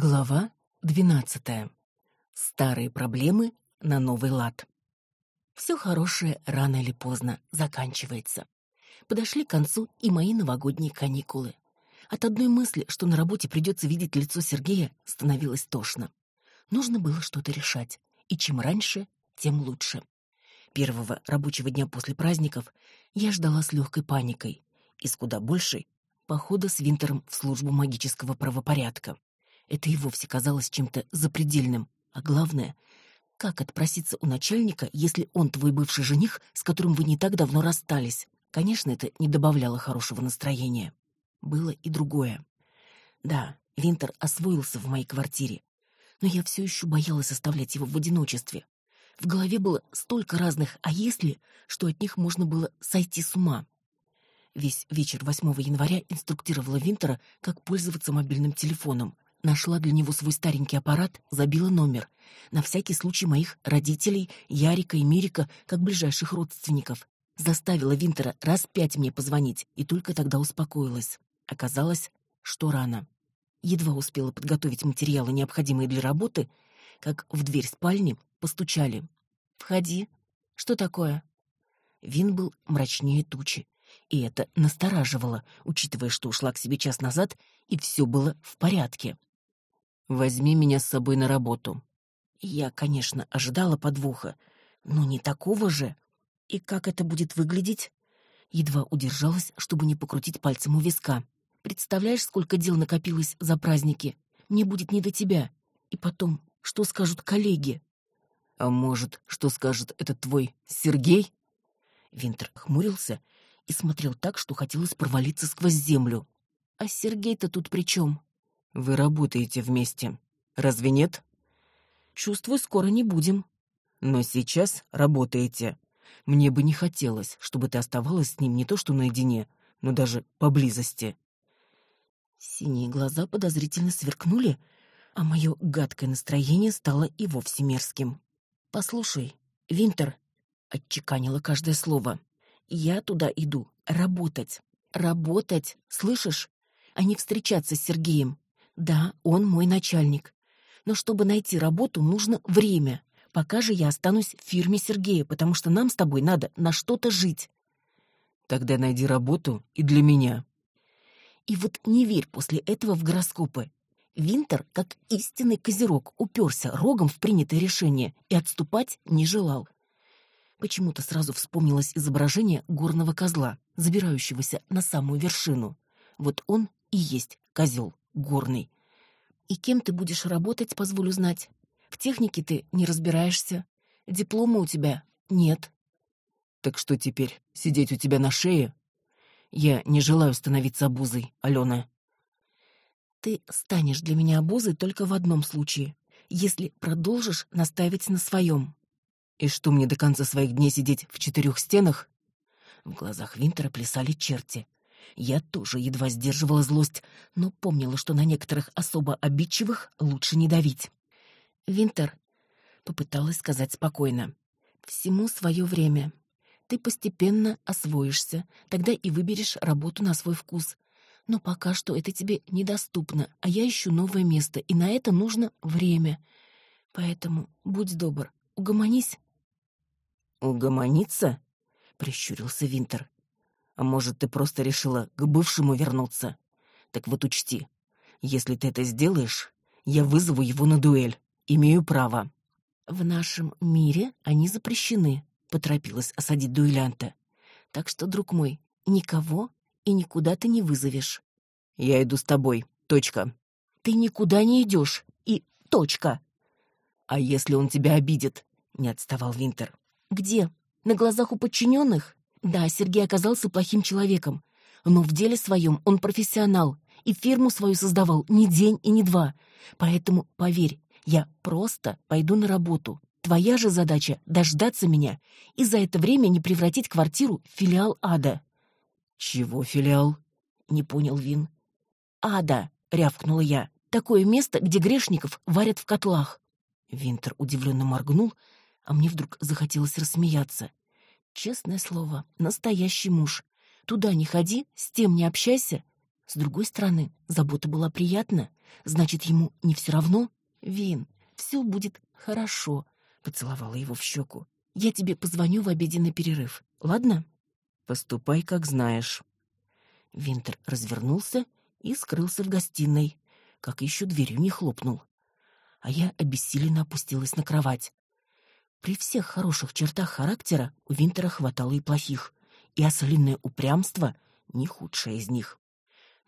Глава двенадцатая. Старые проблемы на новый лад. Все хорошее рано или поздно заканчивается. Подошли к концу и мои новогодние каникулы. От одной мысли, что на работе придется видеть лицо Сергея, становилось тошно. Нужно было что-то решать, и чем раньше, тем лучше. Первого рабочего дня после праздников я ждала с легкой паникой и с куда большей похода с Винтером в службу магического правопорядка. Это и вовсе казалось чем-то запредельным. А главное, как отпроситься у начальника, если он твой бывший жених, с которым вы не так давно расстались? Конечно, это не добавляло хорошего настроения. Было и другое. Да, Винтер освоился в моей квартире, но я все еще боялась оставлять его в одиночестве. В голове было столько разных «а если», что от них можно было сойти с ума. Весь вечер 8 января инструктировала Винтера, как пользоваться мобильным телефоном — Нашла для него свой старенький аппарат, забила номер. На всякий случай моих родителей, Ярика и Мирика, как ближайших родственников. Заставила Винтера раз пять мне позвонить, и только тогда успокоилась. Оказалось, что рано. Едва успела подготовить материалы, необходимые для работы, как в дверь спальни постучали. «Входи. Что такое?» Вин был мрачнее тучи. И это настораживало, учитывая, что ушла к себе час назад, и все было в порядке. Возьми меня с собой на работу. Я, конечно, ожидала подвоха, но не такого же. И как это будет выглядеть? Едва удержалась, чтобы не покрутить пальцем у виска. Представляешь, сколько дел накопилось за праздники? Мне будет не до тебя. И потом, что скажут коллеги? А может, что скажет этот твой Сергей? Винтер хмурился и смотрел так, что хотелось провалиться сквозь землю. А Сергей-то тут при чем? Вы работаете вместе. Разве нет? Чувствую, скоро не будем. Но сейчас работаете. Мне бы не хотелось, чтобы ты оставалась с ним не то что наедине, но даже поблизости. Синие глаза подозрительно сверкнули, а мое гадкое настроение стало и вовсе мерзким. «Послушай, Винтер», — отчеканила каждое слово, — «я туда иду работать. Работать, слышишь? А не встречаться с Сергеем. Да, он мой начальник. Но чтобы найти работу, нужно время. Пока же я останусь в фирме Сергея, потому что нам с тобой надо на что-то жить. Тогда найди работу и для меня. И вот не верь после этого в гороскопы. Винтер, как истинный козерог, уперся рогом в принятое решение и отступать не желал. Почему-то сразу вспомнилось изображение горного козла, забирающегося на самую вершину. Вот он и есть козел горный. И кем ты будешь работать, позволю знать. В технике ты не разбираешься. Диплома у тебя нет. Так что теперь, сидеть у тебя на шее? Я не желаю становиться обузой, Алена. Ты станешь для меня обузой только в одном случае, если продолжишь настаивать на своем. И что мне до конца своих дней сидеть в четырех стенах? В глазах Винтера плясали черти. Я тоже едва сдерживала злость, но помнила, что на некоторых особо обидчивых лучше не давить. «Винтер», — попыталась сказать спокойно, — «всему свое время. Ты постепенно освоишься, тогда и выберешь работу на свой вкус. Но пока что это тебе недоступно, а я ищу новое место, и на это нужно время. Поэтому будь добр, угомонись». «Угомониться?» — прищурился Винтер. А может, ты просто решила к бывшему вернуться? Так вот учти, если ты это сделаешь, я вызову его на дуэль. Имею право. В нашем мире они запрещены, поторопилась осадить дуэлянта. Так что, друг мой, никого и никуда ты не вызовешь. Я иду с тобой. Точка. Ты никуда не идешь. И точка. А если он тебя обидит? Не отставал Винтер. Где? На глазах у подчиненных? Да, Сергей оказался плохим человеком, но в деле своем он профессионал и фирму свою создавал не день и не два. Поэтому, поверь, я просто пойду на работу. Твоя же задача — дождаться меня и за это время не превратить квартиру в филиал ада». «Чего филиал?» — не понял Вин. «Ада», — рявкнула я, — «такое место, где грешников варят в котлах». Винтер удивленно моргнул, а мне вдруг захотелось рассмеяться. Честное слово, настоящий муж. Туда не ходи, с тем не общайся. С другой стороны, забота была приятна. Значит, ему не все равно. Вин, все будет хорошо, поцеловала его в щеку. Я тебе позвоню в обеденный перерыв. Ладно? Поступай, как знаешь. Винтер развернулся и скрылся в гостиной, как еще дверью не хлопнул. А я обессиленно опустилась на кровать. При всех хороших чертах характера у Винтера хватало и плохих, и ослиное упрямство не худшее из них.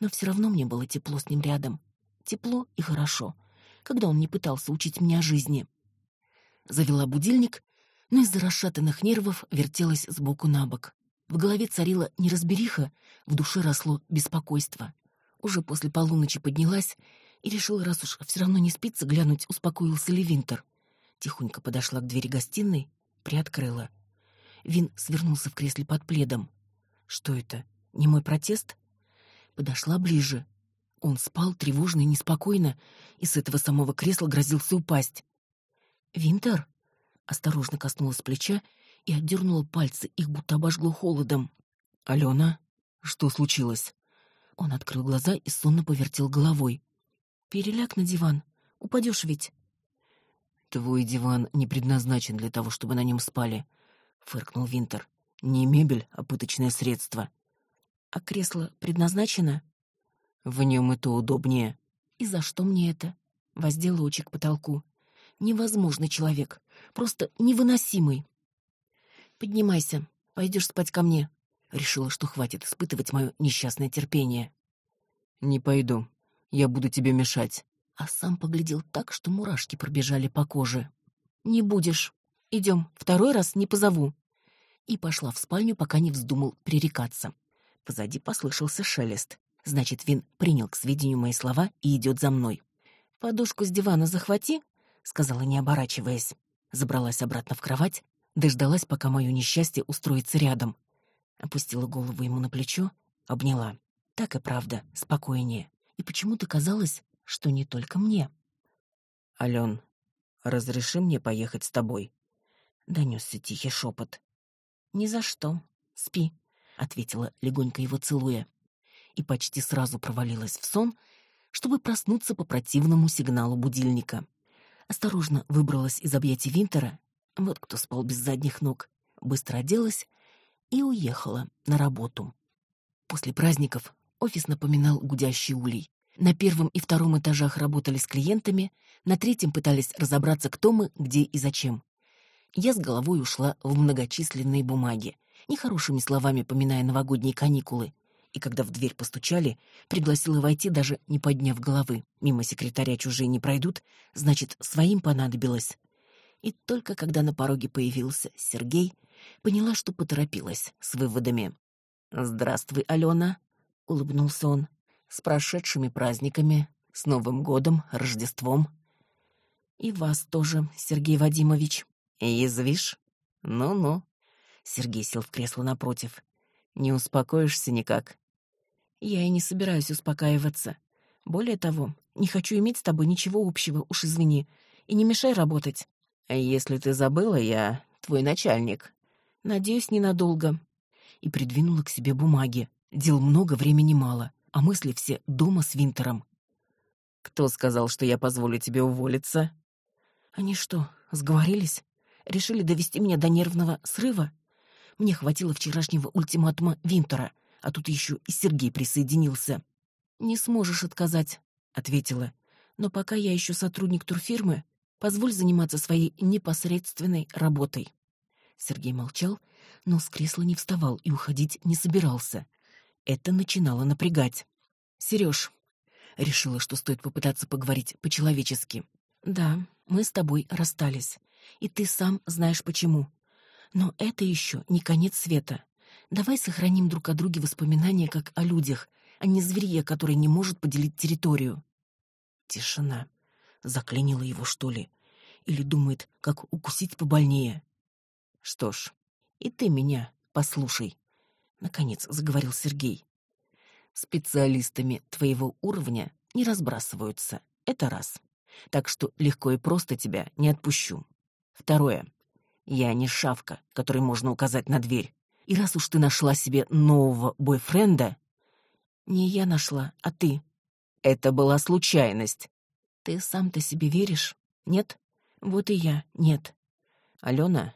Но все равно мне было тепло с ним рядом. Тепло и хорошо, когда он не пытался учить меня жизни. Завела будильник, но из-за расшатанных нервов вертелась сбоку на бок. В голове царила неразбериха, в душе росло беспокойство. Уже после полуночи поднялась и решила, раз уж все равно не спится, глянуть, успокоился ли Винтер. Тихонько подошла к двери гостиной, приоткрыла. Вин свернулся в кресле под пледом. Что это? Не мой протест? Подошла ближе. Он спал тревожно и неспокойно, и с этого самого кресла грозился упасть. «Винтер?» Осторожно коснулась плеча и отдернула пальцы, их будто обожгло холодом. «Алена, что случилось?» Он открыл глаза и сонно повертел головой. «Переляг на диван. Упадешь ведь». «Твой диван не предназначен для того, чтобы на нем спали», — фыркнул Винтер. «Не мебель, а пыточное средство». «А кресло предназначено?» «В нем это удобнее». «И за что мне это?» — воздела очи к потолку. «Невозможный человек. Просто невыносимый». «Поднимайся, пойдешь спать ко мне». Решила, что хватит испытывать мое несчастное терпение. «Не пойду. Я буду тебе мешать». А сам поглядел так, что мурашки пробежали по коже. «Не будешь. Идем, второй раз не позову». И пошла в спальню, пока не вздумал пререкаться. Позади послышался шелест. Значит, Вин принял к сведению мои слова и идет за мной. «Подушку с дивана захвати», — сказала, не оборачиваясь. Забралась обратно в кровать, дождалась, пока мое несчастье устроится рядом. Опустила голову ему на плечо, обняла. Так и правда, спокойнее. И почему-то казалось, что не только мне. Ален, разреши мне поехать с тобой? Донесся тихий шепот. Ни за что. Спи, ответила, легонько его целуя. И почти сразу провалилась в сон, чтобы проснуться по противному сигналу будильника. Осторожно выбралась из объятий Винтера вот кто спал без задних ног. Быстро оделась и уехала на работу. После праздников офис напоминал гудящий улей. На первом и втором этажах работали с клиентами, на третьем пытались разобраться, кто мы, где и зачем. Я с головой ушла в многочисленные бумаги, нехорошими словами поминая новогодние каникулы. И когда в дверь постучали, пригласила войти, даже не подняв головы. Мимо секретаря чужие не пройдут, значит, своим понадобилось и только когда на пороге появился Сергей, поняла, что поторопилась с выводами. «Здравствуй, Алена», — улыбнулся он, — «с прошедшими праздниками, с Новым годом, Рождеством». «И вас тоже, Сергей Вадимович». «Язвишь? Ну-ну». Сергей сел в кресло напротив. «Не успокоишься никак?» «Я и не собираюсь успокаиваться. Более того, не хочу иметь с тобой ничего общего, уж извини, и не мешай работать. «Если ты забыла, я твой начальник». «Надеюсь, ненадолго». И придвинула к себе бумаги. Дел много, времени мало, а мысли все дома с Винтером. «Кто сказал, что я позволю тебе уволиться?» «Они что, сговорились? Решили довести меня до нервного срыва? Мне хватило вчерашнего ультиматума Винтера, а тут еще и Сергей присоединился». «Не сможешь отказать», — ответила. «Но пока я еще сотрудник турфирмы, Позволь заниматься своей непосредственной работой. Сергей молчал, но с кресла не вставал и уходить не собирался. Это начинало напрягать. Сереж, решила, что стоит попытаться поговорить по-человечески. Да, мы с тобой расстались, и ты сам знаешь почему. Но это еще не конец света. Давай сохраним друг о друге воспоминания как о людях, а не зверье, которое не может поделить территорию. Тишина. Заклинило его, что ли? Или думает, как укусить побольнее? Что ж, и ты меня послушай. Наконец заговорил Сергей. Специалистами твоего уровня не разбрасываются. Это раз. Так что легко и просто тебя не отпущу. Второе. Я не шавка, которой можно указать на дверь. И раз уж ты нашла себе нового бойфренда... Не я нашла, а ты. Это была случайность. Ты сам-то себе веришь? Нет? Вот и я. Нет. Алена,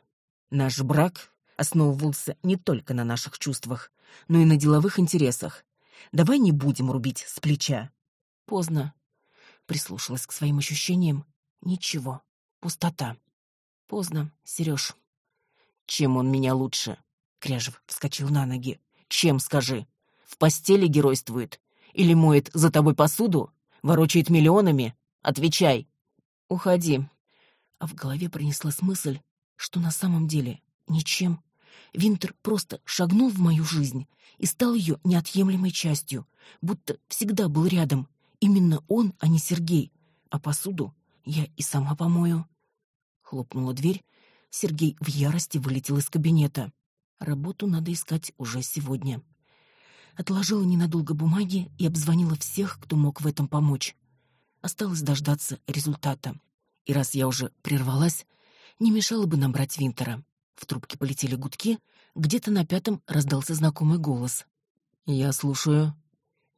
наш брак основывался не только на наших чувствах, но и на деловых интересах. Давай не будем рубить с плеча. Поздно. Прислушалась к своим ощущениям. Ничего. Пустота. Поздно, Сереж. Чем он меня лучше? Кряжев вскочил на ноги. Чем, скажи? В постели геройствует? Или моет за тобой посуду? Ворочает миллионами? Отвечай. Уходи. А в голове пронеслась мысль, что на самом деле ничем. Винтер просто шагнул в мою жизнь и стал ее неотъемлемой частью, будто всегда был рядом. Именно он, а не Сергей. А посуду я и сама помою. Хлопнула дверь. Сергей в ярости вылетел из кабинета. Работу надо искать уже сегодня. Отложила ненадолго бумаги и обзвонила всех, кто мог в этом помочь. Осталось дождаться результата. И раз я уже прервалась, не мешало бы набрать Винтера. В трубке полетели гудки, где-то на пятом раздался знакомый голос. «Я слушаю».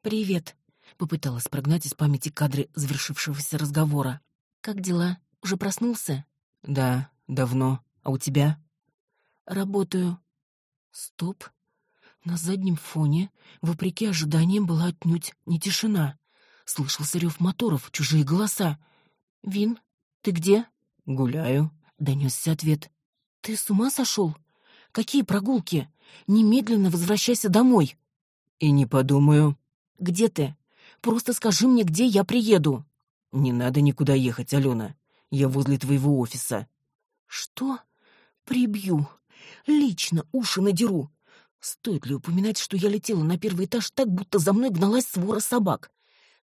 «Привет», — попыталась прогнать из памяти кадры завершившегося разговора. «Как дела? Уже проснулся?» «Да, давно. А у тебя?» «Работаю». Стоп. На заднем фоне, вопреки ожиданиям, была отнюдь не тишина. Слышался рев моторов, чужие голоса. «Вин, ты где?» «Гуляю», — донесся ответ. «Ты с ума сошел? Какие прогулки? Немедленно возвращайся домой». «И не подумаю». «Где ты? Просто скажи мне, где я приеду». «Не надо никуда ехать, Алена. Я возле твоего офиса». «Что? Прибью. Лично уши надеру. Стоит ли упоминать, что я летела на первый этаж так, будто за мной гналась свора собак?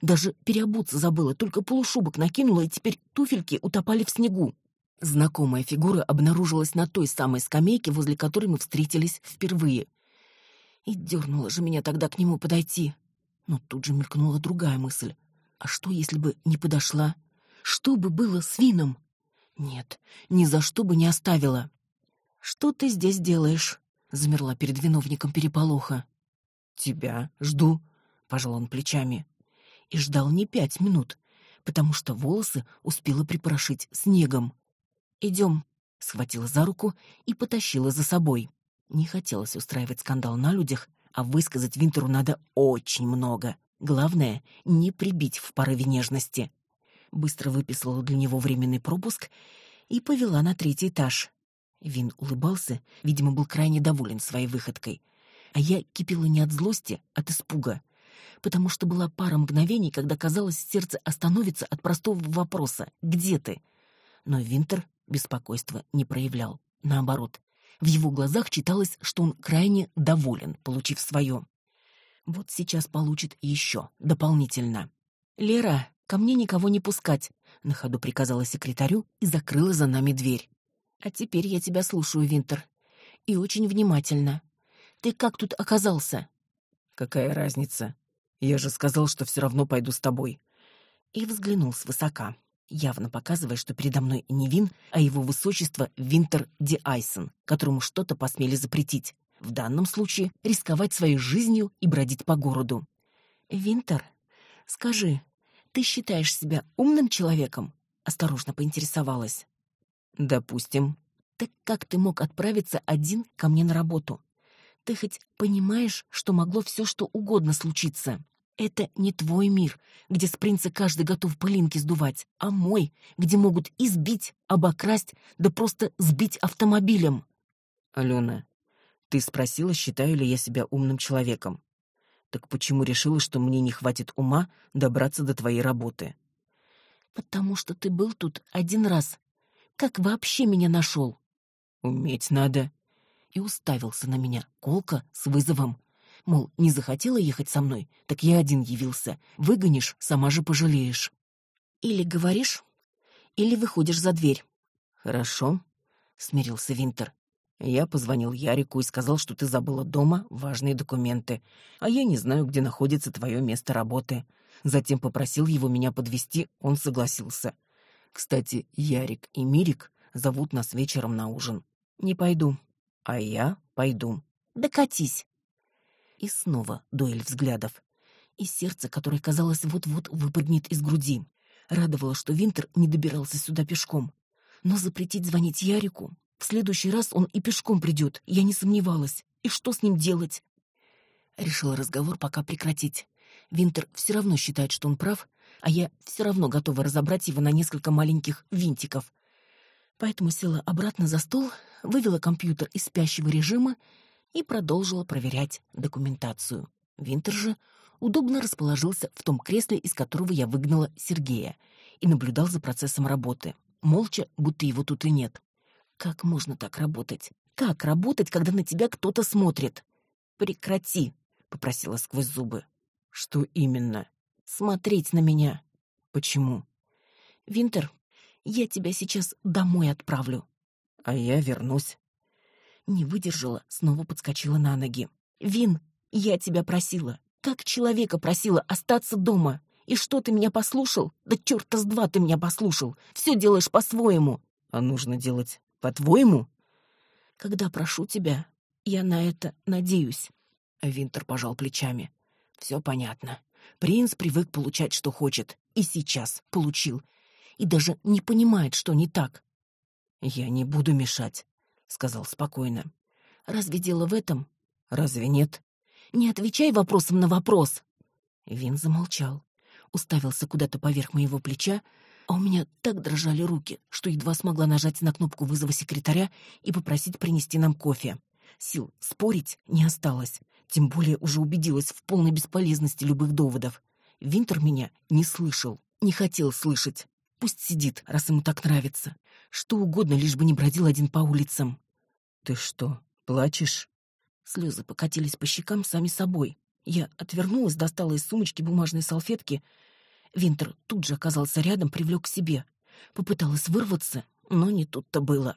Даже переобуться забыла, только полушубок накинула, и теперь туфельки утопали в снегу. Знакомая фигура обнаружилась на той самой скамейке, возле которой мы встретились впервые. И дернула же меня тогда к нему подойти. Но тут же мелькнула другая мысль. А что, если бы не подошла? Что бы было с Вином? Нет, ни за что бы не оставила. «Что ты здесь делаешь?» — замерла перед виновником переполоха. «Тебя жду», — пожал он плечами. И ждал не пять минут, потому что волосы успела припорошить снегом. «Идем», — схватила за руку и потащила за собой. Не хотелось устраивать скандал на людях, а высказать Винтеру надо очень много. Главное — не прибить в порыве нежности. Быстро выписала для него временный пропуск и повела на третий этаж. Вин улыбался, видимо, был крайне доволен своей выходкой. А я кипела не от злости, а от испуга. Потому что была пара мгновений, когда казалось, сердце остановится от простого вопроса «Где ты?». Но Винтер беспокойства не проявлял. Наоборот, в его глазах читалось, что он крайне доволен, получив свое. Вот сейчас получит еще, дополнительно. «Лера, ко мне никого не пускать», — на ходу приказала секретарю и закрыла за нами дверь. «А теперь я тебя слушаю, Винтер. И очень внимательно. Ты как тут оказался?» «Какая разница? Я же сказал, что все равно пойду с тобой». И взглянул свысока явно показывая, что передо мной не Вин, а его высочество Винтер Ди Айсон, которому что-то посмели запретить. В данном случае рисковать своей жизнью и бродить по городу. «Винтер, скажи, ты считаешь себя умным человеком?» — осторожно поинтересовалась. «Допустим». «Так как ты мог отправиться один ко мне на работу? Ты хоть понимаешь, что могло все что угодно случиться?» Это не твой мир, где с принца каждый готов пылинки сдувать, а мой, где могут избить, обокрасть, да просто сбить автомобилем. Алена, ты спросила, считаю ли я себя умным человеком. Так почему решила, что мне не хватит ума добраться до твоей работы? Потому что ты был тут один раз. Как вообще меня нашел? Уметь надо. И уставился на меня колко с вызовом. Мол, не захотела ехать со мной, так я один явился. Выгонишь, сама же пожалеешь. Или говоришь, или выходишь за дверь. Хорошо, смирился Винтер. Я позвонил Ярику и сказал, что ты забыла дома важные документы, а я не знаю, где находится твое место работы. Затем попросил его меня подвести, он согласился. Кстати, Ярик и Мирик зовут нас вечером на ужин. Не пойду. А я пойду. Да катись. И снова дуэль взглядов. и сердце, которое, казалось, вот-вот выпрыгнет из груди. Радовало, что Винтер не добирался сюда пешком. Но запретить звонить Ярику? В следующий раз он и пешком придет, я не сомневалась. И что с ним делать? Решила разговор пока прекратить. Винтер все равно считает, что он прав, а я все равно готова разобрать его на несколько маленьких винтиков. Поэтому села обратно за стол, вывела компьютер из спящего режима и продолжила проверять документацию. Винтер же удобно расположился в том кресле, из которого я выгнала Сергея, и наблюдал за процессом работы, молча, будто его тут и нет. Как можно так работать? Как работать, когда на тебя кто-то смотрит? Прекрати, попросила сквозь зубы. Что именно? Смотреть на меня. Почему? Винтер, я тебя сейчас домой отправлю. А я вернусь. Не выдержала, снова подскочила на ноги. Вин, я тебя просила, как человека просила остаться дома. И что ты меня послушал? Да черта с два ты меня послушал. Все делаешь по-своему. А нужно делать по-твоему? Когда прошу тебя, я на это надеюсь. Винтер пожал плечами. Все понятно. Принц привык получать, что хочет, и сейчас получил. И даже не понимает, что не так. Я не буду мешать, сказал спокойно. Разве дело в этом? Разве нет? Не отвечай вопросом на вопрос. Вин замолчал, уставился куда-то поверх моего плеча, а у меня так дрожали руки, что едва смогла нажать на кнопку вызова секретаря и попросить принести нам кофе. Сил спорить не осталось, тем более уже убедилась в полной бесполезности любых доводов. Винтер меня не слышал, не хотел слышать. Пусть сидит, раз ему так нравится. Что угодно, лишь бы не бродил один по улицам. Ты что, плачешь? Слезы покатились по щекам сами собой. Я отвернулась, достала из сумочки бумажные салфетки. Винтер тут же оказался рядом, привлек к себе. Попыталась вырваться, но не тут-то было.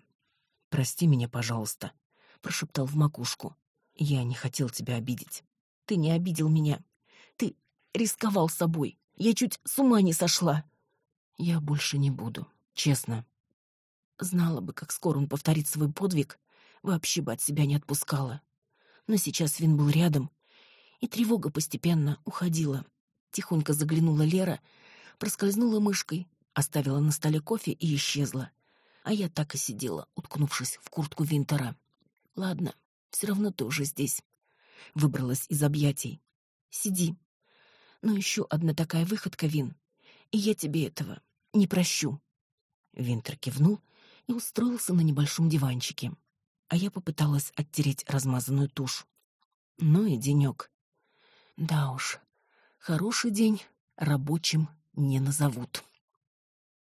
«Прости меня, пожалуйста», — прошептал в макушку. «Я не хотел тебя обидеть». «Ты не обидел меня. Ты рисковал собой. Я чуть с ума не сошла». Я больше не буду, честно. Знала бы, как скоро он повторит свой подвиг, вообще бы от себя не отпускала. Но сейчас Вин был рядом, и тревога постепенно уходила. Тихонько заглянула Лера, проскользнула мышкой, оставила на столе кофе и исчезла. А я так и сидела, уткнувшись в куртку Винтера. Ладно, все равно ты уже здесь. Выбралась из объятий. Сиди. Но еще одна такая выходка, Вин, и я тебе этого не прощу. Винтер кивнул и устроился на небольшом диванчике, а я попыталась оттереть размазанную тушь. Ну и денек. Да уж, хороший день рабочим не назовут.